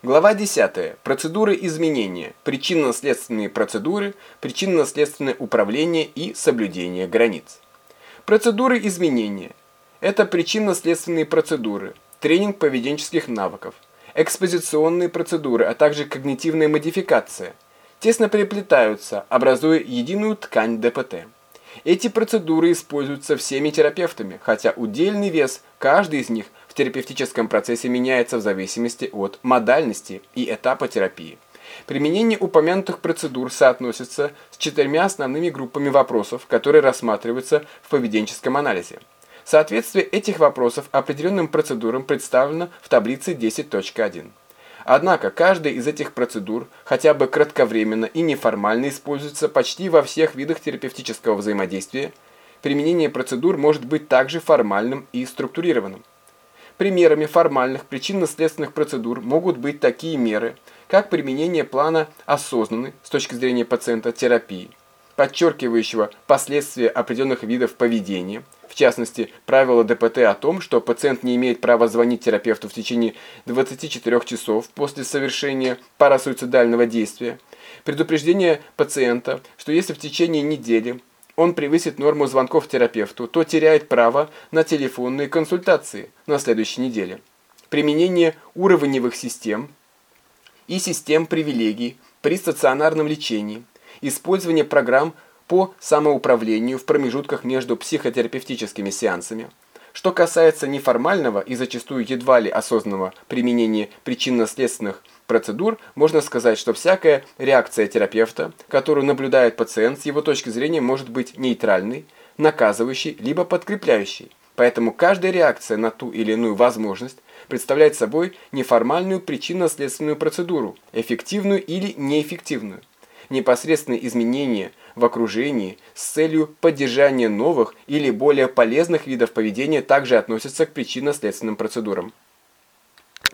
Глава 10. Процедуры изменения. Причинно-следственные процедуры, причинно-следственное управление и соблюдение границ. Процедуры изменения. Это причинно-следственные процедуры, тренинг поведенческих навыков, экспозиционные процедуры, а также когнитивная модификация. Тесно переплетаются, образуя единую ткань ДПТ. Эти процедуры используются всеми терапевтами, хотя удельный вес каждой из них терапевтическом процессе меняется в зависимости от модальности и этапа терапии. Применение упомянутых процедур соотносится с четырьмя основными группами вопросов, которые рассматриваются в поведенческом анализе. Соответствие этих вопросов определенным процедурам представлено в таблице 10.1. Однако каждая из этих процедур хотя бы кратковременно и неформально используется почти во всех видах терапевтического взаимодействия. Применение процедур может быть также формальным и структурированным. Примерами формальных причинно-следственных процедур могут быть такие меры, как применение плана осознанной с точки зрения пациента терапии, подчеркивающего последствия определенных видов поведения, в частности, правило ДПТ о том, что пациент не имеет права звонить терапевту в течение 24 часов после совершения парасуицидального действия, предупреждение пациента, что если в течение недели он превысит норму звонков терапевту, то теряет право на телефонные консультации на следующей неделе. Применение уровневых систем и систем привилегий при стационарном лечении, использование программ по самоуправлению в промежутках между психотерапевтическими сеансами. Что касается неформального и зачастую едва ли осознанного применения причинно-следственных процедур можно сказать, что всякая реакция терапевта, которую наблюдает пациент, с его точки зрения может быть нейтральной, наказывающей, либо подкрепляющей. Поэтому каждая реакция на ту или иную возможность представляет собой неформальную причинно-следственную процедуру, эффективную или неэффективную. Непосредственные изменения в окружении с целью поддержания новых или более полезных видов поведения также относятся к причинно-следственным процедурам.